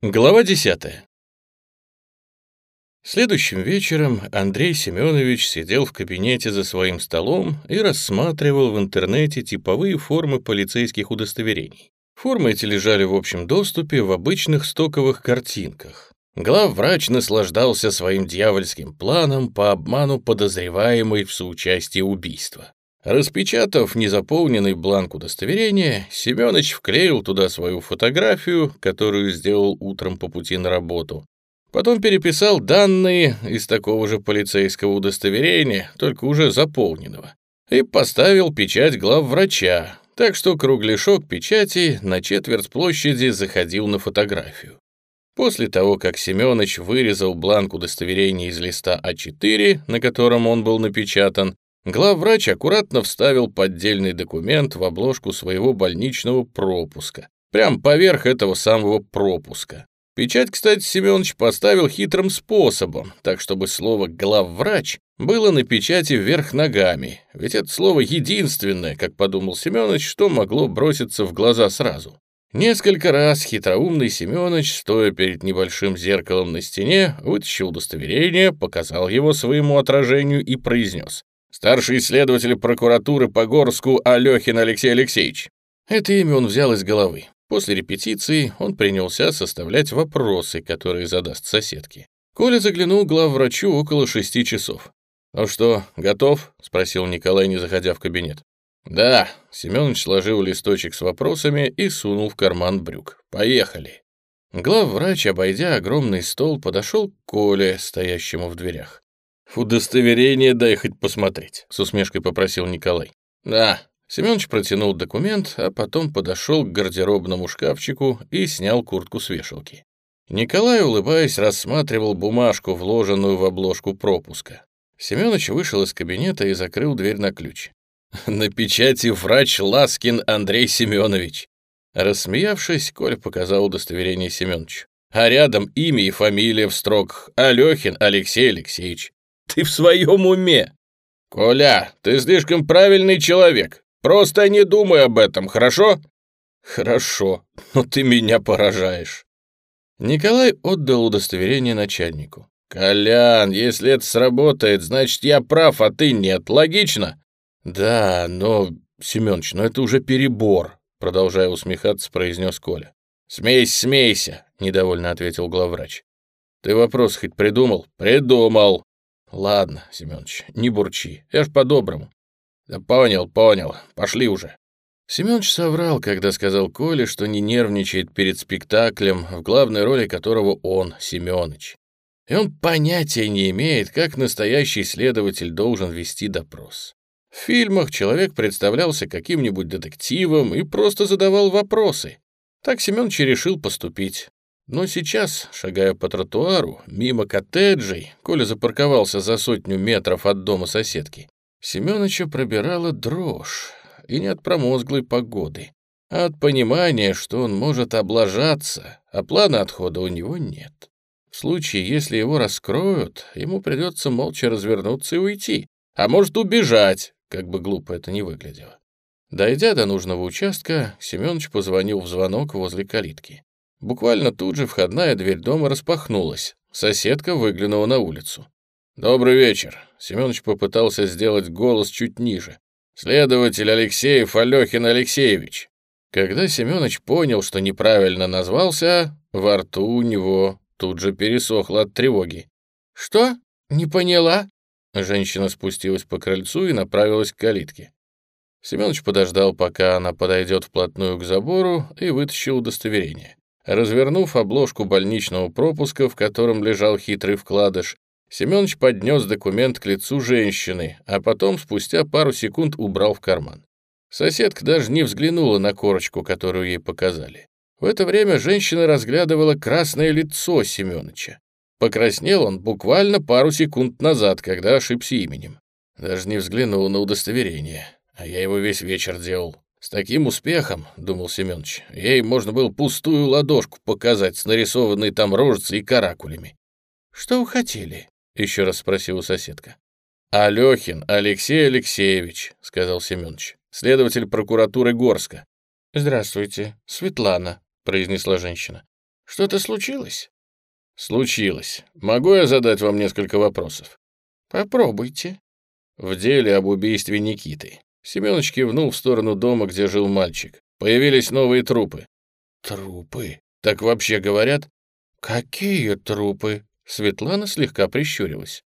Глава 10. Следующим вечером Андрей Семенович сидел в кабинете за своим столом и рассматривал в интернете типовые формы полицейских удостоверений. Формы эти лежали в общем доступе в обычных стоковых картинках. Главврач наслаждался своим дьявольским планом по обману подозреваемой в соучастии убийства. Распечатав незаполненный бланк удостоверения, Семёныч вклеил туда свою фотографию, которую сделал утром по пути на работу. Потом переписал данные из такого же полицейского удостоверения, только уже заполненного, и поставил печать главврача, так что кругляшок печати на четверть площади заходил на фотографию. После того, как Семёныч вырезал бланк удостоверения из листа А4, на котором он был напечатан, Главврач аккуратно вставил поддельный документ в обложку своего больничного пропуска, прямо поверх этого самого пропуска. Печать, кстати, Семенович поставил хитрым способом, так чтобы слово «главврач» было на печати вверх ногами, ведь это слово единственное, как подумал Семенович, что могло броситься в глаза сразу. Несколько раз хитроумный Семенович, стоя перед небольшим зеркалом на стене, вытащил удостоверение, показал его своему отражению и произнес Старший следователь прокуратуры по Горску Алехин Алексей Алексеевич. Это имя он взял из головы. После репетиции он принялся составлять вопросы, которые задаст соседке. Коля заглянул главврачу около шести часов. «Ну что, готов?» — спросил Николай, не заходя в кабинет. «Да», — Семенович сложил листочек с вопросами и сунул в карман брюк. «Поехали». Главврач, обойдя огромный стол, подошел к Коле, стоящему в дверях. «Удостоверение дай хоть посмотреть», — с усмешкой попросил Николай. «Да». Семенович протянул документ, а потом подошел к гардеробному шкафчику и снял куртку с вешалки. Николай, улыбаясь, рассматривал бумажку, вложенную в обложку пропуска. Семенович вышел из кабинета и закрыл дверь на ключ. «На печати врач Ласкин Андрей Семенович». Рассмеявшись, Коля показал удостоверение Семеновичу. А рядом имя и фамилия в строках Алехин Алексей Алексеевич. Ты в своем уме? Коля, ты слишком правильный человек. Просто не думай об этом, хорошо? Хорошо, но ты меня поражаешь. Николай отдал удостоверение начальнику. «Колян, если это сработает, значит, я прав, а ты нет. Логично?» «Да, но, Семёныч, ну это уже перебор», продолжая усмехаться, произнес Коля. «Смейся, смейся», — недовольно ответил главврач. «Ты вопрос хоть придумал?» «Придумал. «Ладно, Семёныч, не бурчи, я ж по-доброму». «Да понял, понял, пошли уже». Семёныч соврал, когда сказал Коле, что не нервничает перед спектаклем, в главной роли которого он, Семёныч. И он понятия не имеет, как настоящий следователь должен вести допрос. В фильмах человек представлялся каким-нибудь детективом и просто задавал вопросы. Так Семёныч решил поступить. Но сейчас, шагая по тротуару, мимо коттеджей, Коля запарковался за сотню метров от дома соседки, Семёныча пробирала дрожь, и не от промозглой погоды, а от понимания, что он может облажаться, а плана отхода у него нет. В случае, если его раскроют, ему придется молча развернуться и уйти, а может убежать, как бы глупо это ни выглядело. Дойдя до нужного участка, Семёныч позвонил в звонок возле калитки. Буквально тут же входная дверь дома распахнулась. Соседка выглянула на улицу. «Добрый вечер». Семенович попытался сделать голос чуть ниже. «Следователь Алексеев Алехин Алексеевич». Когда Семенович понял, что неправильно назвался, во рту у него тут же пересохло от тревоги. «Что? Не поняла?» Женщина спустилась по крыльцу и направилась к калитке. Семенович подождал, пока она подойдет вплотную к забору, и вытащил удостоверение. Развернув обложку больничного пропуска, в котором лежал хитрый вкладыш, Семенович поднес документ к лицу женщины, а потом спустя пару секунд убрал в карман. Соседка даже не взглянула на корочку, которую ей показали. В это время женщина разглядывала красное лицо Семеновича. Покраснел он буквально пару секунд назад, когда ошибся именем. Даже не взглянул на удостоверение, а я его весь вечер делал. С таким успехом, думал Семенович, ей можно было пустую ладошку показать с нарисованной там рожицей и каракулями. Что вы хотели? Еще раз спросила соседка. Алехин Алексей Алексеевич, сказал Семенович, следователь прокуратуры Горска. Здравствуйте, Светлана, произнесла женщина. Что-то случилось?» «Случилось. Могу я задать вам несколько вопросов?» «Попробуйте». В деле об убийстве Никиты. Семёныч кивнул в сторону дома, где жил мальчик. Появились новые трупы. «Трупы?» Так вообще говорят? «Какие трупы?» Светлана слегка прищурилась.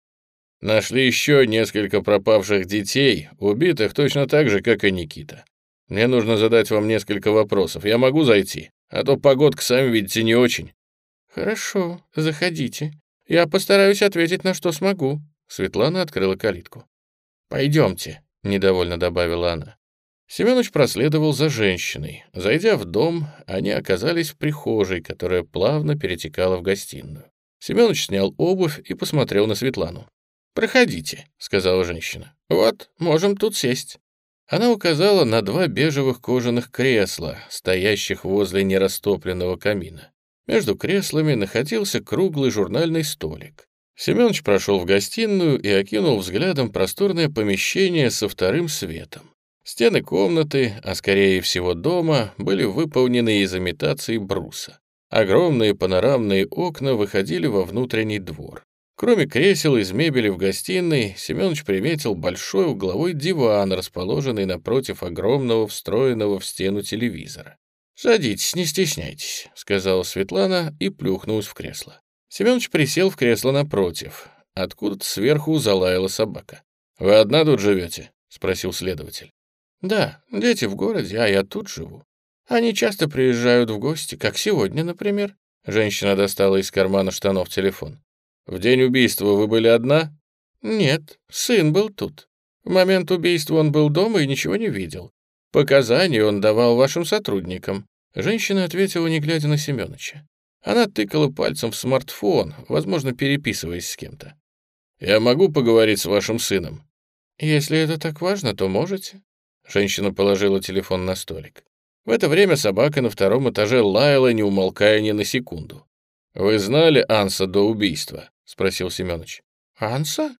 Нашли еще несколько пропавших детей, убитых точно так же, как и Никита. Мне нужно задать вам несколько вопросов. Я могу зайти? А то погодка, сами видите, не очень. «Хорошо, заходите. Я постараюсь ответить, на что смогу». Светлана открыла калитку. «Пойдемте», — недовольно добавила она. Семенович проследовал за женщиной. Зайдя в дом, они оказались в прихожей, которая плавно перетекала в гостиную. Семенович снял обувь и посмотрел на Светлану. «Проходите», — сказала женщина. «Вот, можем тут сесть». Она указала на два бежевых кожаных кресла, стоящих возле нерастопленного камина. Между креслами находился круглый журнальный столик. Семенович прошел в гостиную и окинул взглядом просторное помещение со вторым светом. Стены комнаты, а скорее всего дома, были выполнены из имитации бруса. Огромные панорамные окна выходили во внутренний двор. Кроме кресел из мебели в гостиной, Семенович приметил большой угловой диван, расположенный напротив огромного встроенного в стену телевизора. «Садитесь, не стесняйтесь», — сказала Светлана и плюхнулась в кресло. Семенович присел в кресло напротив. Откуда-то сверху залаяла собака. «Вы одна тут живете?» — спросил следователь. «Да, дети в городе, а я тут живу. Они часто приезжают в гости, как сегодня, например». Женщина достала из кармана штанов телефон. «В день убийства вы были одна?» «Нет, сын был тут. В момент убийства он был дома и ничего не видел. Показания он давал вашим сотрудникам. Женщина ответила, не глядя на Семёныча. Она тыкала пальцем в смартфон, возможно, переписываясь с кем-то. «Я могу поговорить с вашим сыном?» «Если это так важно, то можете». Женщина положила телефон на столик. В это время собака на втором этаже лаяла, не умолкая ни на секунду. «Вы знали Анса до убийства?» — спросил Семёныч. «Анса?»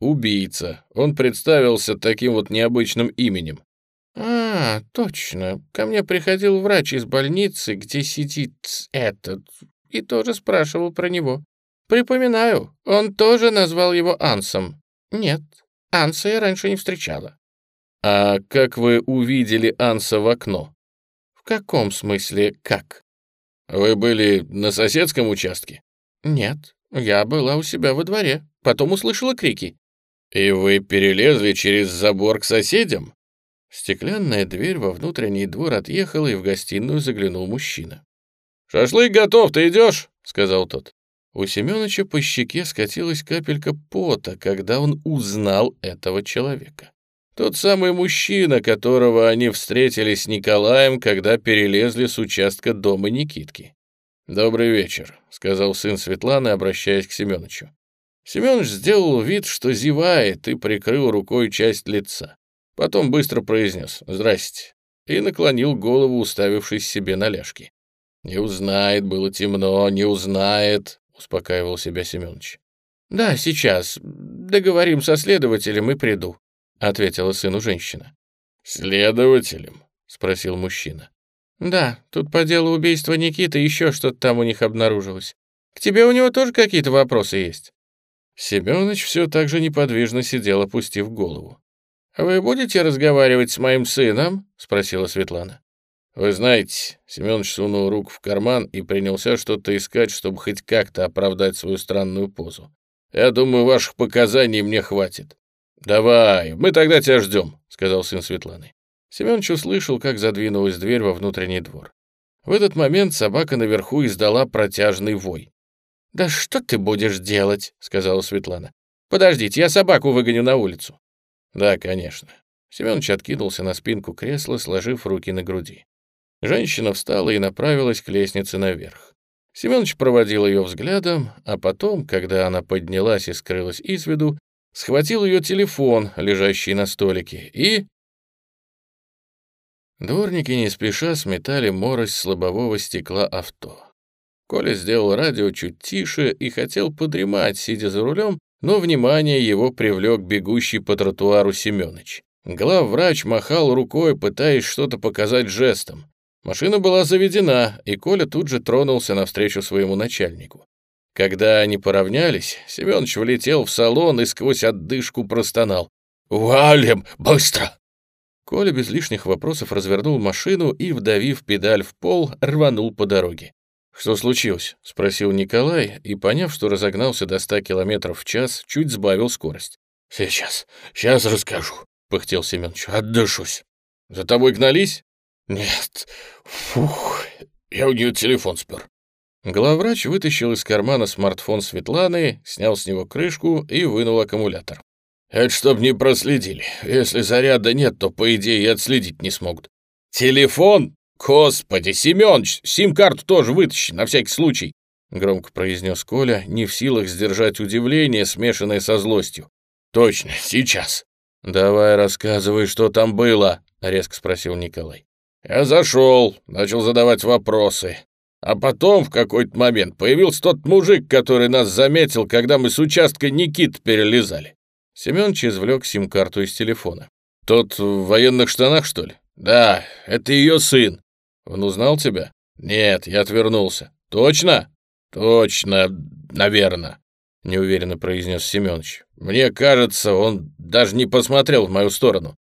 «Убийца. Он представился таким вот необычным именем. «А, точно. Ко мне приходил врач из больницы, где сидит этот, и тоже спрашивал про него. Припоминаю, он тоже назвал его Ансом. Нет, Анса я раньше не встречала». «А как вы увидели Анса в окно?» «В каком смысле как?» «Вы были на соседском участке?» «Нет, я была у себя во дворе, потом услышала крики». «И вы перелезли через забор к соседям?» Стеклянная дверь во внутренний двор отъехала, и в гостиную заглянул мужчина. «Шашлык готов, ты идешь?» — сказал тот. У Семеновича по щеке скатилась капелька пота, когда он узнал этого человека. Тот самый мужчина, которого они встретили с Николаем, когда перелезли с участка дома Никитки. «Добрый вечер», — сказал сын Светланы, обращаясь к Семеновичу. Семенович сделал вид, что зевает, и прикрыл рукой часть лица. Потом быстро произнес «Здрасте» и наклонил голову, уставившись себе на ляжки. «Не узнает, было темно, не узнает», — успокаивал себя Семенович. «Да, сейчас. Договорим со следователем и приду», — ответила сыну женщина. «Следователем?» — спросил мужчина. «Да, тут по делу убийства Никиты еще что-то там у них обнаружилось. К тебе у него тоже какие-то вопросы есть?» Семёныч все так же неподвижно сидел, опустив голову. «Вы будете разговаривать с моим сыном?» — спросила Светлана. «Вы знаете...» — Семенович сунул руку в карман и принялся что-то искать, чтобы хоть как-то оправдать свою странную позу. «Я думаю, ваших показаний мне хватит». «Давай, мы тогда тебя ждем», — сказал сын Светланы. Семенович услышал, как задвинулась дверь во внутренний двор. В этот момент собака наверху издала протяжный вой. «Да что ты будешь делать?» — сказала Светлана. «Подождите, я собаку выгоню на улицу». «Да, конечно». Семенович откинулся на спинку кресла, сложив руки на груди. Женщина встала и направилась к лестнице наверх. Семенович проводил ее взглядом, а потом, когда она поднялась и скрылась из виду, схватил ее телефон, лежащий на столике, и... Дворники не спеша сметали морось с лобового стекла авто. Коля сделал радио чуть тише и хотел подремать, сидя за рулем, но внимание его привлек бегущий по тротуару Семёныч. Главврач махал рукой, пытаясь что-то показать жестом. Машина была заведена, и Коля тут же тронулся навстречу своему начальнику. Когда они поравнялись, Семенович влетел в салон и сквозь отдышку простонал. «Валим! Быстро!» Коля без лишних вопросов развернул машину и, вдавив педаль в пол, рванул по дороге. «Что случилось?» — спросил Николай, и, поняв, что разогнался до ста километров в час, чуть сбавил скорость. «Сейчас, сейчас расскажу», — пыхтел Семенович. «Отдышусь». «За тобой гнались?» «Нет. Фух, я у нее телефон спер». Главврач вытащил из кармана смартфон Светланы, снял с него крышку и вынул аккумулятор. «Это чтоб не проследили. Если заряда нет, то, по идее, и отследить не смогут». «Телефон? Господи, Семёныч, сим-карту тоже вытащи, на всякий случай!» Громко произнес Коля, не в силах сдержать удивление, смешанное со злостью. «Точно, сейчас». «Давай рассказывай, что там было», — резко спросил Николай. Я зашел, начал задавать вопросы. А потом в какой-то момент появился тот мужик, который нас заметил, когда мы с участка Никит перелезали. Семёныч извлек сим-карту из телефона. «Тот в военных штанах, что ли?» «Да, это ее сын. Он узнал тебя?» «Нет, я отвернулся». «Точно?» «Точно, наверное», — неуверенно произнес Семёныч. «Мне кажется, он даже не посмотрел в мою сторону».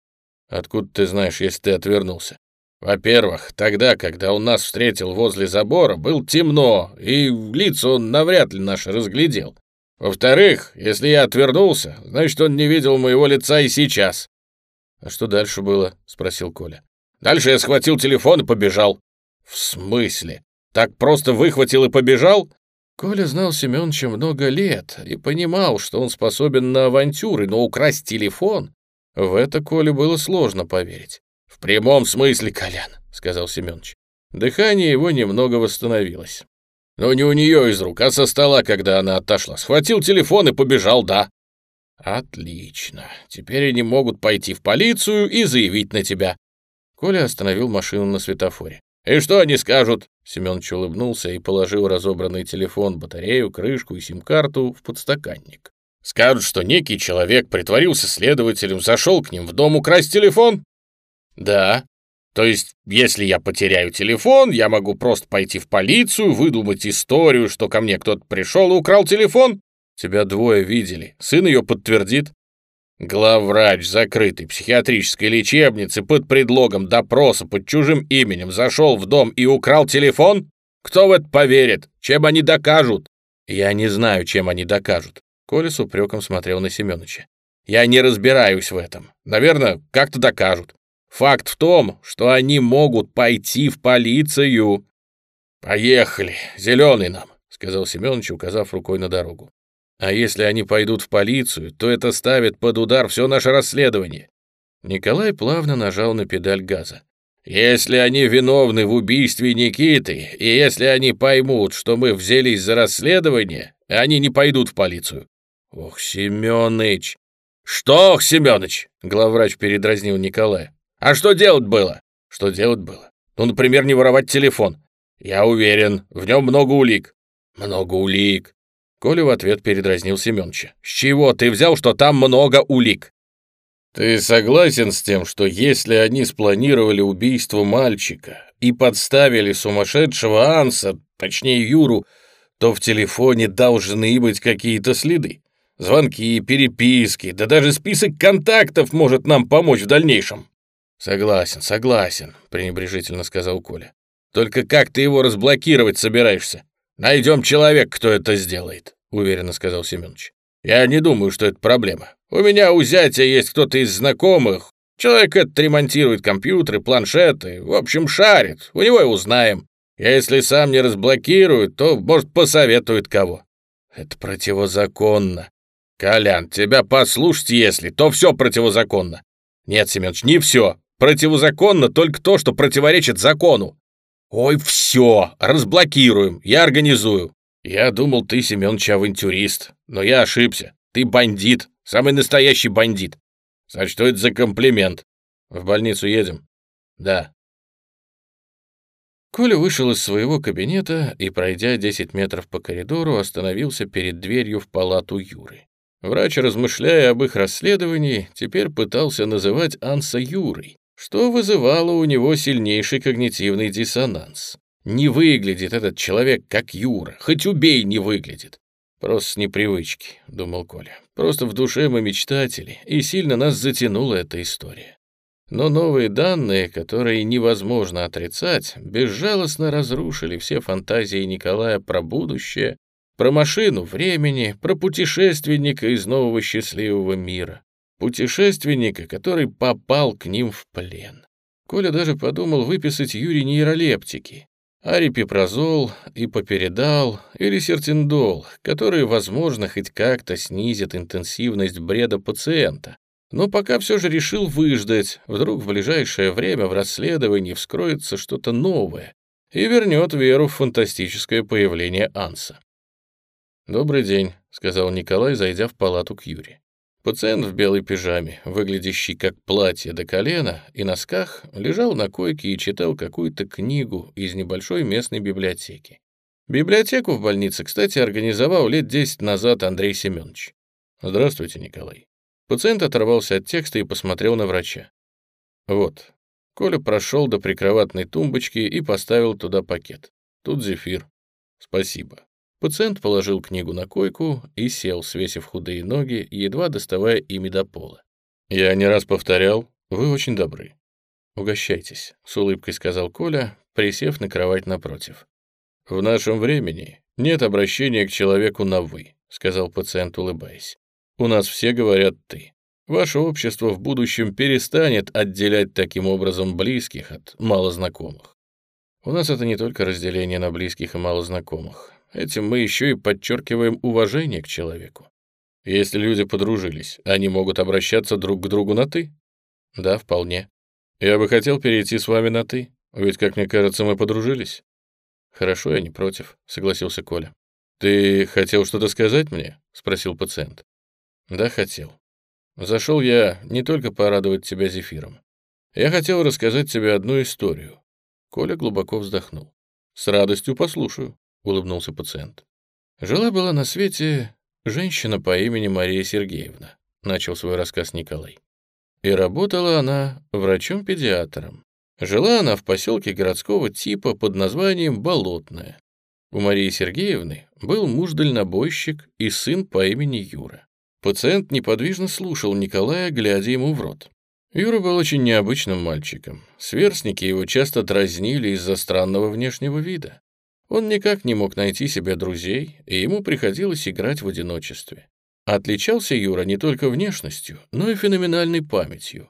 «Откуда ты знаешь, если ты отвернулся?» Во-первых, тогда, когда он нас встретил возле забора, было темно, и лица он навряд ли наши разглядел. Во-вторых, если я отвернулся, значит, он не видел моего лица и сейчас. — А что дальше было? — спросил Коля. — Дальше я схватил телефон и побежал. — В смысле? Так просто выхватил и побежал? Коля знал Семеновича много лет и понимал, что он способен на авантюры, но украсть телефон... В это Коле было сложно поверить. «В прямом смысле, Колян», — сказал Семенович. Дыхание его немного восстановилось. «Но не у нее из рук, а со стола, когда она отошла. Схватил телефон и побежал, да». «Отлично. Теперь они могут пойти в полицию и заявить на тебя». Коля остановил машину на светофоре. «И что они скажут?» Семенович улыбнулся и положил разобранный телефон, батарею, крышку и сим-карту в подстаканник. «Скажут, что некий человек притворился следователем, зашел к ним в дом украсть телефон?» Да. То есть, если я потеряю телефон, я могу просто пойти в полицию, выдумать историю, что ко мне кто-то пришел и украл телефон? Тебя двое видели. Сын ее подтвердит. Главврач закрытой психиатрической лечебницы под предлогом допроса под чужим именем зашел в дом и украл телефон? Кто в это поверит? Чем они докажут? Я не знаю, чем они докажут. Коля с упреком смотрел на Семеновича. Я не разбираюсь в этом. Наверное, как-то докажут. Факт в том, что они могут пойти в полицию. «Поехали, зеленый нам», — сказал Семенович, указав рукой на дорогу. «А если они пойдут в полицию, то это ставит под удар все наше расследование». Николай плавно нажал на педаль газа. «Если они виновны в убийстве Никиты, и если они поймут, что мы взялись за расследование, они не пойдут в полицию». «Ох, Семёныч!» «Что, ох, Семёныч?» — главврач передразнил Николая. А что делать было? Что делать было? Ну, например, не воровать телефон. Я уверен, в нем много улик. Много улик. Коля в ответ передразнил Семеновича. С чего ты взял, что там много улик? Ты согласен с тем, что если они спланировали убийство мальчика и подставили сумасшедшего Анса, точнее Юру, то в телефоне должны быть какие-то следы? Звонки, переписки, да даже список контактов может нам помочь в дальнейшем. «Согласен, согласен», — пренебрежительно сказал Коля. «Только как ты его разблокировать собираешься? Найдем человек, кто это сделает», — уверенно сказал Семенович. «Я не думаю, что это проблема. У меня у зятя есть кто-то из знакомых. Человек этот ремонтирует компьютеры, планшеты, в общем, шарит. У него и узнаем. Если сам не разблокирует, то, может, посоветует кого». «Это противозаконно». «Колян, тебя послушать, если, то все противозаконно». «Нет, Семенович, не все. Противозаконно только то, что противоречит закону. Ой, все, разблокируем, я организую. Я думал, ты, Семенович, авантюрист, но я ошибся. Ты бандит, самый настоящий бандит. А что это за комплимент? В больницу едем? Да. Коля вышел из своего кабинета и, пройдя 10 метров по коридору, остановился перед дверью в палату Юры. Врач, размышляя об их расследовании, теперь пытался называть Анса Юрой, что вызывало у него сильнейший когнитивный диссонанс. Не выглядит этот человек как Юра, хоть убей не выглядит. Просто с непривычки, думал Коля. Просто в душе мы мечтатели, и сильно нас затянула эта история. Но новые данные, которые невозможно отрицать, безжалостно разрушили все фантазии Николая про будущее, про машину времени, про путешественника из нового счастливого мира. Путешественника, который попал к ним в плен. Коля даже подумал выписать Юре нейролептики, арипипрозол, ипоперидал или сертиндол, которые, возможно, хоть как-то снизят интенсивность бреда пациента. Но пока все же решил выждать, вдруг в ближайшее время в расследовании вскроется что-то новое и вернет веру в фантастическое появление Анса. «Добрый день», — сказал Николай, зайдя в палату к Юре. Пациент в белой пижаме, выглядящий как платье до колена и носках, лежал на койке и читал какую-то книгу из небольшой местной библиотеки. Библиотеку в больнице, кстати, организовал лет 10 назад Андрей Семенович. «Здравствуйте, Николай». Пациент оторвался от текста и посмотрел на врача. «Вот». Коля прошел до прикроватной тумбочки и поставил туда пакет. Тут зефир. «Спасибо». Пациент положил книгу на койку и сел, свесив худые ноги, едва доставая ими до пола. «Я не раз повторял, вы очень добры. Угощайтесь», — с улыбкой сказал Коля, присев на кровать напротив. «В нашем времени нет обращения к человеку на «вы», — сказал пациент, улыбаясь. «У нас все говорят «ты». Ваше общество в будущем перестанет отделять таким образом близких от малознакомых. У нас это не только разделение на близких и малознакомых. Этим мы еще и подчеркиваем уважение к человеку. Если люди подружились, они могут обращаться друг к другу на «ты»? Да, вполне. Я бы хотел перейти с вами на «ты», ведь, как мне кажется, мы подружились. Хорошо, я не против, согласился Коля. Ты хотел что-то сказать мне? Спросил пациент. Да, хотел. Зашел я не только порадовать тебя зефиром. Я хотел рассказать тебе одну историю. Коля глубоко вздохнул. С радостью послушаю. — улыбнулся пациент. «Жила-была на свете женщина по имени Мария Сергеевна», — начал свой рассказ Николай. «И работала она врачом-педиатром. Жила она в поселке городского типа под названием Болотное. У Марии Сергеевны был муж-дальнобойщик и сын по имени Юра. Пациент неподвижно слушал Николая, глядя ему в рот. Юра был очень необычным мальчиком. Сверстники его часто дразнили из-за странного внешнего вида. Он никак не мог найти себе друзей, и ему приходилось играть в одиночестве. Отличался Юра не только внешностью, но и феноменальной памятью.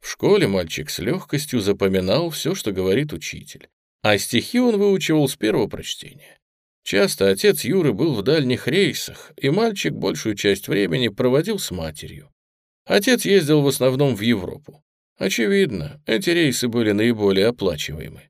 В школе мальчик с легкостью запоминал все, что говорит учитель, а стихи он выучивал с первого прочтения. Часто отец Юры был в дальних рейсах, и мальчик большую часть времени проводил с матерью. Отец ездил в основном в Европу. Очевидно, эти рейсы были наиболее оплачиваемы.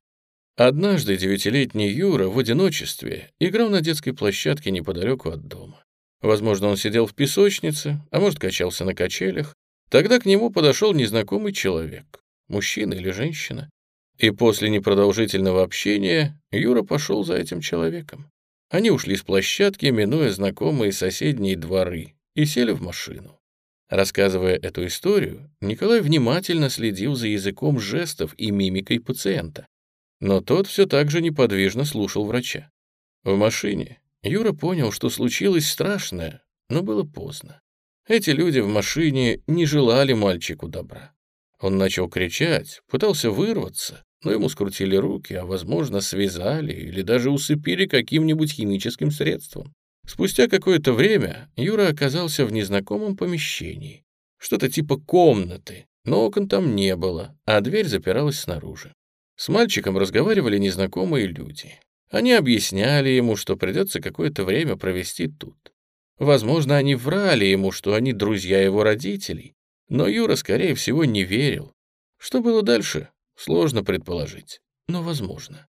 Однажды девятилетний Юра в одиночестве играл на детской площадке неподалеку от дома. Возможно, он сидел в песочнице, а может, качался на качелях. Тогда к нему подошел незнакомый человек, мужчина или женщина. И после непродолжительного общения Юра пошел за этим человеком. Они ушли с площадки, минуя знакомые соседние дворы, и сели в машину. Рассказывая эту историю, Николай внимательно следил за языком жестов и мимикой пациента. Но тот все так же неподвижно слушал врача. В машине Юра понял, что случилось страшное, но было поздно. Эти люди в машине не желали мальчику добра. Он начал кричать, пытался вырваться, но ему скрутили руки, а, возможно, связали или даже усыпили каким-нибудь химическим средством. Спустя какое-то время Юра оказался в незнакомом помещении. Что-то типа комнаты, но окон там не было, а дверь запиралась снаружи. С мальчиком разговаривали незнакомые люди. Они объясняли ему, что придется какое-то время провести тут. Возможно, они врали ему, что они друзья его родителей, но Юра, скорее всего, не верил. Что было дальше, сложно предположить, но возможно.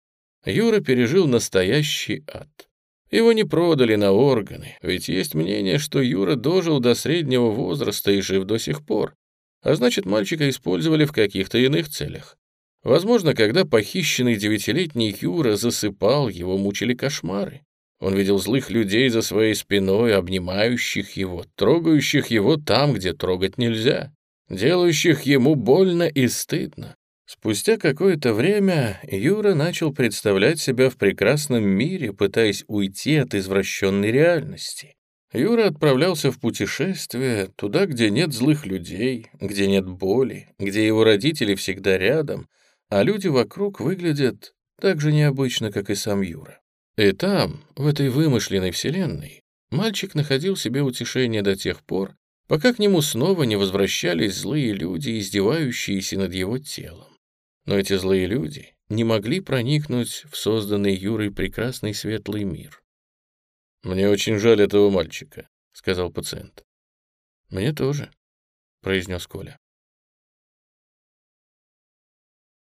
Юра пережил настоящий ад. Его не продали на органы, ведь есть мнение, что Юра дожил до среднего возраста и жив до сих пор, а значит, мальчика использовали в каких-то иных целях. Возможно, когда похищенный девятилетний Юра засыпал, его мучили кошмары. Он видел злых людей за своей спиной, обнимающих его, трогающих его там, где трогать нельзя. делающих ему больно и стыдно. Спустя какое-то время Юра начал представлять себя в прекрасном мире, пытаясь уйти от извращенной реальности. Юра отправлялся в путешествие туда, где нет злых людей, где нет боли, где его родители всегда рядом, а люди вокруг выглядят так же необычно, как и сам Юра. И там, в этой вымышленной вселенной, мальчик находил себе утешение до тех пор, пока к нему снова не возвращались злые люди, издевающиеся над его телом. Но эти злые люди не могли проникнуть в созданный Юрой прекрасный светлый мир. «Мне очень жаль этого мальчика», — сказал пациент. «Мне тоже», — произнес Коля.